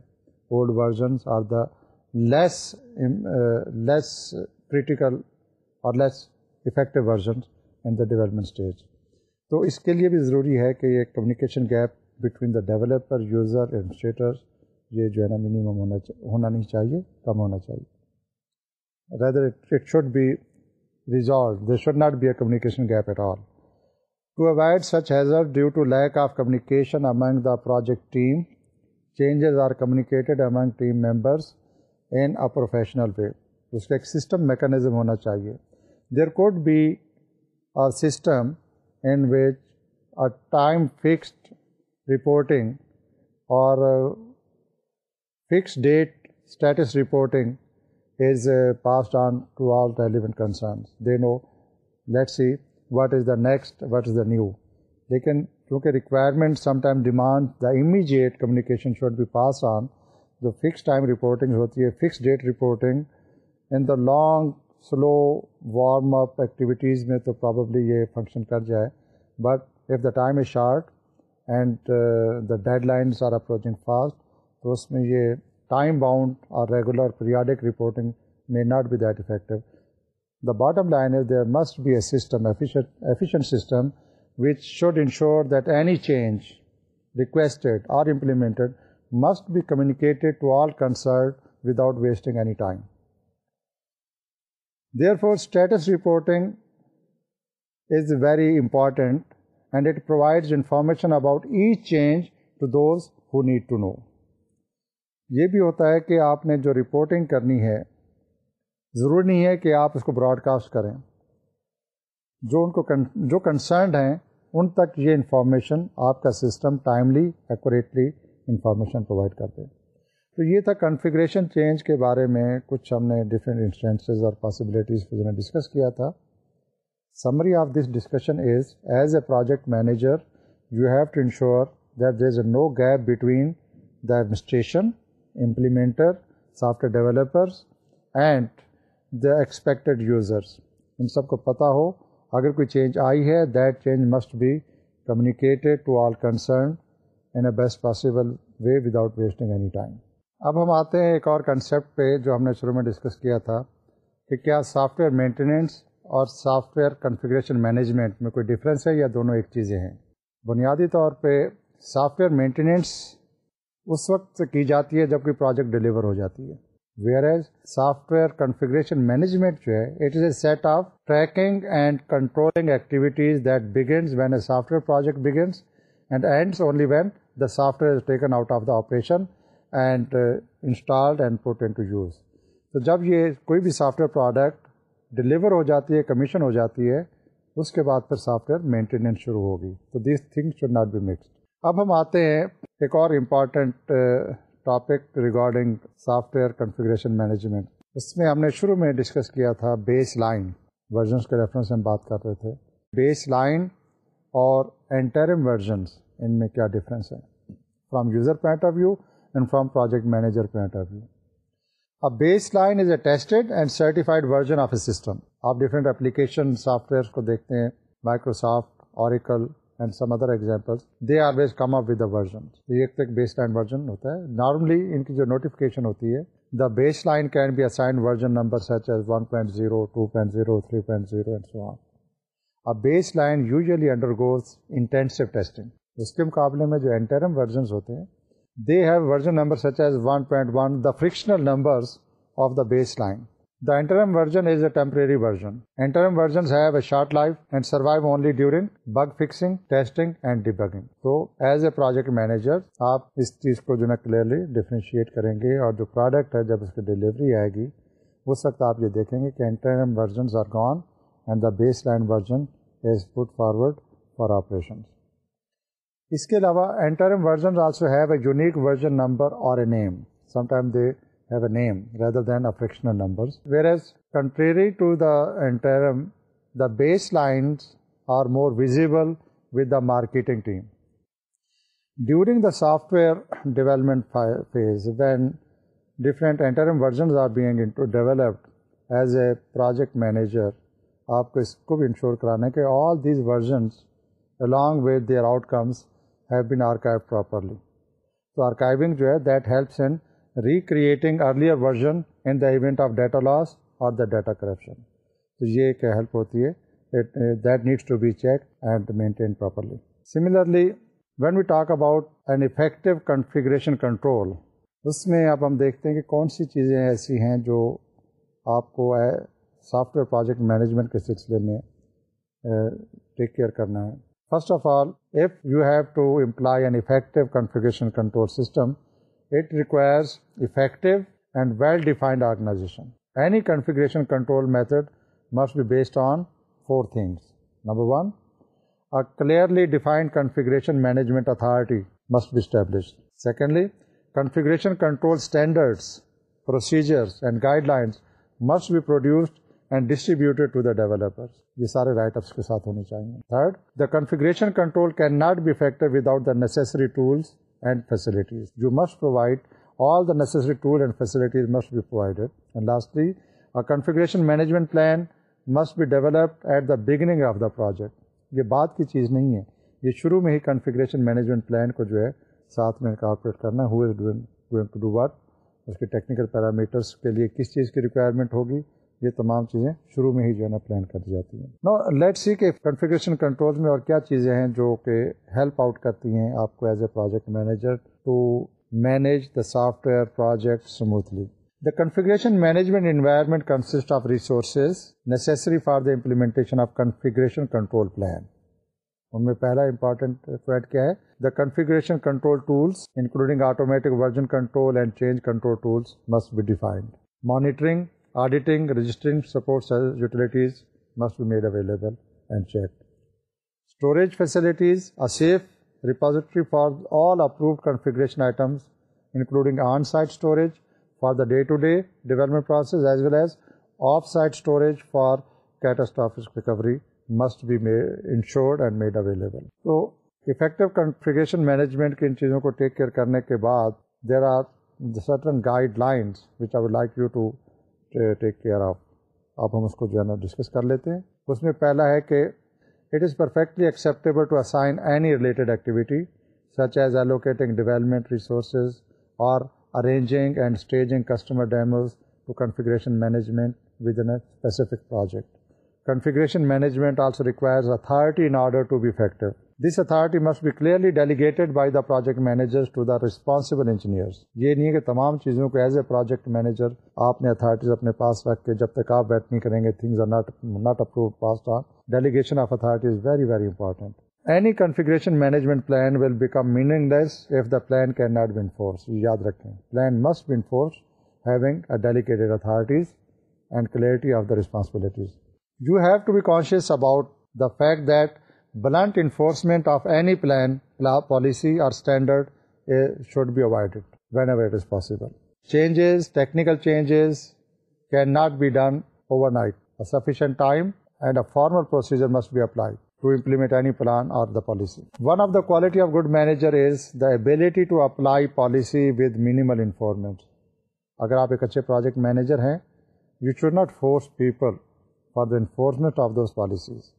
old versions or the less less less critical اور effective versions in the development stage تو اس کے لیے بھی ضروری ہے کہ یہ communication gap between the developer user administrator یہ جو ہے نا منیمم ہونا ہونا نہیں چاہیے کم ہونا چاہیے rather it should be resolve they should not be a communication gap at all to avoid such hazard due to lack of communication among the project team changes are communicated among team members in a professional way اس کا ایک system mechanism ہونا چاہیے there could be a system in وچائٹنگ or fix that status reporting is passed on to relevant concern see what is the next what is the new لیکن کیونکہ requirement some time demand the immediate communication should be pass on جو fix ہوتی ہے fixed dating in the long slow warm up activities میں تو probably یہ function کر جائے but if the time is short and the deadlines are approaching fast تو اس میں یہ ٹائم باؤنڈ اور regular periodic reporting may not be that effective the bottom line is there must be a system system which should ensure that any change requested are implemented must be communicated concerned without wasting any time therefore status reporting is very important and it provides information about each change to those who need to know یہ بھی ہوتا ہے کہ آپ نے جو reporting کرنی ہے ضروری نہیں ہے کہ آپ اس کو براڈ کاسٹ کریں جو ان کو جو کنسرنڈ ہیں ان تک یہ انفارمیشن آپ کا system timely accurately information provide کر دیں تو یہ تھا کنفیگریشن چینج کے بارے میں کچھ ہم نے ڈفرینٹ انسٹینسز اور پاسبلیٹیز نے ڈسکس کیا تھا summary of this discussion is as a project manager you have to ensure that there is a no gap between the administration implementer software developers and the expected users ان سب کو پتہ ہو اگر کوئی change آئی ہے that change must be communicated to all concern in a best possible way without wasting any time اب ہم آتے ہیں ایک اور کنسیپٹ پہ جو ہم نے شروع میں ڈسکس کیا تھا کہ کیا سافٹ ویئر مینٹیننس اور سافٹ ویئر کنفیگریشن مینجمنٹ میں کوئی ڈفرینس ہے یا دونوں ایک چیزیں ہیں بنیادی طور پہ سافٹ ویئر مینٹیننس اس وقت سے کی جاتی ہے جب کوئی پروجیکٹ ڈیلیور ہو جاتی ہے whereas software configuration management جو ہے it is a set of tracking and controlling activities that begins when a software project begins and ends only when the software is taken out of the operation and installed ending to use تو جب یہ کوئی بھی software product deliver ہو جاتی ہے commission ہو جاتی ہے اس کے بعد پھر سافٹ ویئر مینٹیننس شروع ہوگی تو دیس thing should not be mixed اب ہم آتے ہیں ایک اور important topic regarding software configuration management اس میں ہم نے شروع میں ڈسکس کیا تھا بیس لائن ورژنس کے ریفرنس میں ہم بات کر رہے تھے بیس لائن اور انٹرم ورژنس ان میں کیا ڈفرینس ہے from user point of view from project manager آپ ڈفرینٹ اپلیکیشن سافٹ ویئر کو دیکھتے ہیں مائیکروسافٹ اور baseline can be assigned undergoes testing اس کے مقابلے میں جو انٹرم ورژنز ہوتے ہیں they have version number project manager آپ اس چیز کو جو ہے نا کلیئرلی ڈیفرینشیٹ کریں گے اور جو پروڈکٹ ہے جب اس کی ڈیلیوری آئے گی اس وقت آپ یہ دیکھیں گے کہ intern versions are gone and the baseline version is but forward for operation اس کے علاوہ interim version also have a unique version number اور a name some time they have a name rather than a fictional number whereas contrary to the interim the baselines are more visible with the marketing team during the software development phase when different interim versions are being developed as a project manager آپ کو اس کو بھی ensure کرانا ہے کہ all these versions along with their outcomes been version properly the version in the event of data loss اور the data corruption تو یہ hai. ہیلپ ہوتی ہے that needs to be check and properly. Similarly when we talk about an effective configuration control اس میں اب ہم دیکھتے ہیں کہ کون سی چیزیں ایسی ہیں جو آپ کو سافٹ ویئر پروجیکٹ مینجمنٹ کے سلسلے میں ٹیک eh, کیئر کرنا ہے First of all, if you have to imply an effective configuration control system, it requires effective and well-defined organization. Any configuration control method must be based on four things. Number one, a clearly defined configuration management authority must be established. Secondly, configuration control standards, procedures, and guidelines must be produced and distributed to the developer یہ سارے write ups کے ساتھ ہونے چاہئیں third the configuration control can not be without the necessary tools and facilities you must provide all the necessary tool and facilities must be provided and lastly configuration management plan must be developed at the beginning of the project یہ بات کی چیز نہیں ہے یہ شروع میں ہی کنفیگریشن مینجمنٹ پلان کو جو ہے ساتھ میں کارپوریٹ کرنا ہے اس کے ٹیکنیکل پیرامیٹرس کے لیے کس چیز کی ریکوائرمنٹ ہوگی یہ تمام چیزیں شروع میں ہی جو ہے نا پلان کر دی جاتی ہیں نو لیٹ سی کنفیگریشن کنٹرول میں اور کیا چیزیں ہیں جو کہ ہیلپ آؤٹ کرتی ہیں آپ کو as a project manager to manage the software project smoothly the configuration management environment consist of resources necessary for the implementation of configuration control plan ان میں پہلا امپارٹینٹ پوائنٹ کیا ہے the configuration control tools including automatic version control and change control tools must be defined monitoring auditing registering support utilities must be made available and check storage facilities a safe repository for all approved configuration items including on site storage for the day to day development processes as well as off site storage for catastrophic recovery must be ensured and made available تو effective configuration management کی ان چیزوں کو take care کرنے کے بعد there are certain guidelines which I would like you to take care of آپ ہم اس کو جو ہے نا ڈسکس کر لیتے ہیں اس میں پہلا ہے کہ it is perfectly acceptable to assign any related activity such as allocating development resources اور arranging and staging customer demos to configuration management with in specific project configuration management also requires authority in order to be effective this authority must be clearly delegated by the project manager to the responsible engineers یہ نہیں ہے کہ تمام چیزوں کو as a project manager آپ نے authorities اپنے پاس رکھ کے جب تک آپ ویٹ نہیں کریں گے things are not not approve passed on delegation of authority is very very important any configuration management plan will become meaningless if the plan can not bin force یاد رکھیں plan must bin force having a delegated authorities and clarity of the responsibilities you have to be conscious about the fact that blunt enforcement of any plan policy اور standard should be when it is possible changes technical changes can not be done overnight time and a formal procedure must be apply to implement any plan or the policy one of the quality of good manager is the to apply policy with minimal enforcement اگر آپ ایک اچھے project manager ہیں you should not force people for the enforcement of those policies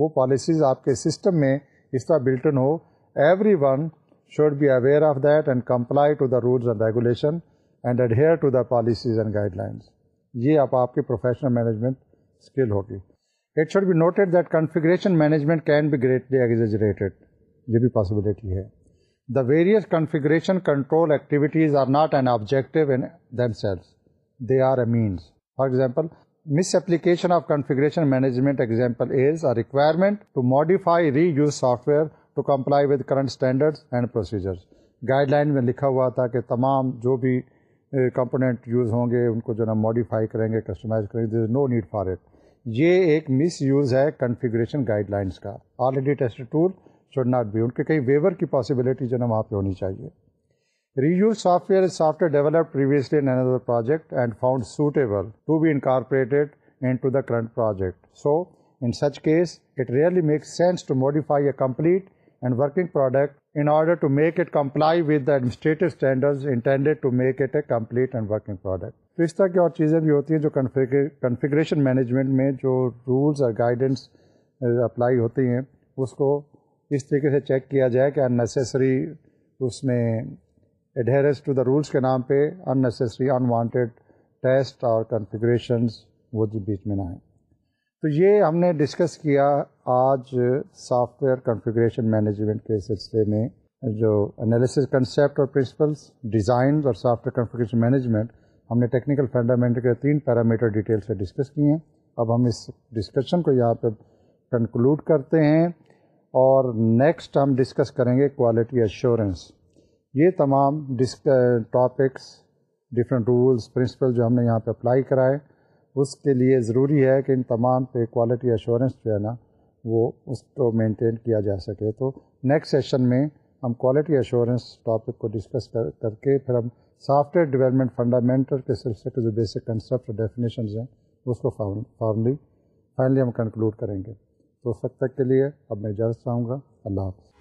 وہ policies آپ کے system میں اس طرح بلٹن ہو everyone should be aware of that and comply to the rules and regulation and add to the policies and guidelines یہ اب آپ کی پروفیشنل مینجمنٹ اسکل ہوگی it should be noted that configuration management can be greatly exaggerated یہ بھی possibility ہے the various configuration control activities are not an objective in themselves they are a means for example misapplication of configuration management example is a requirement to modify reuse software to comply with current standards and procedures guideline میں لکھا ہوا تھا کہ تمام جو بھی component eh, use ہوں گے ان کو جو ہے نا ماڈیفائی کریں گے کسٹمائز کریں گے there is no need for it یہ ایک مس یوز ہے کنفیگریشن گائیڈ لائنس کا already test tool should not be ان کے کہیں ویور کی پاسبلٹی جو ہے نا وہاں پہ ہونی چاہیے reuse software and software developed previous project and found suitable to be incorporated in current project so in such case it really make sense to modify a complete and working product in order to make it comply with the administrative standards intended to make it a complete and working product تو اس طرح کی اور چیزیں بھی ہوتی ہیں جو کنفیگریشن مینجمنٹ میں جو رولز اور گائیڈنس اپلائی uh, ہوتی ہیں اس کو اس طریقے سے چیک کیا جائے کہ ان نیسسسری اس میں ایڈیرس ٹو دا رولس کے نام پہ unnecessary unwanted test اور کنفیگریشنز وہ جو بیچ میں نہ ہیں تو یہ ہم نے ڈسکس کیا آج سافٹ ویئر کنفیگریشن مینجمنٹ کے سلسلے میں جو انالیسس کنسیپٹ اور پرنسپلس ڈیزائنز اور سافٹ ویئر کنفیگریشن مینجمنٹ ہم نے ٹیکنیکل فنڈامنٹ کے تین پیرامیٹر ڈیٹیل سے ڈسکس کیے ہیں اب ہم اس ڈسکشن کو یہاں پہ کنکلوڈ کرتے ہیں اور نیکسٹ ہم ڈسکس کریں گے کوالٹی ایشورنس یہ تمام disk topics different rules principle جو ہم نے یہاں پہ اپلائی کرائے اس کے لیے ضروری ہے کہ ان تمام پہ کوالٹی ایشورنس جو ہے نا وہ اس کو مینٹین کیا جا سکے تو نیکسٹ سیشن میں ہم کوالٹی ایشورنس ٹاپک کو ڈسکس کر کر کے پھر ہم سافٹ ویئر ڈیولپمنٹ فنڈامنٹل کے سلسلے کے جو بیسک کنسیپٹ ڈیفینیشنز ہیں اس کو فارملی فائنلی ہم کنکلوڈ کریں گے تو اس وقت تک کے لیے اب میں اجازت چاہوں گا اللہ حافظ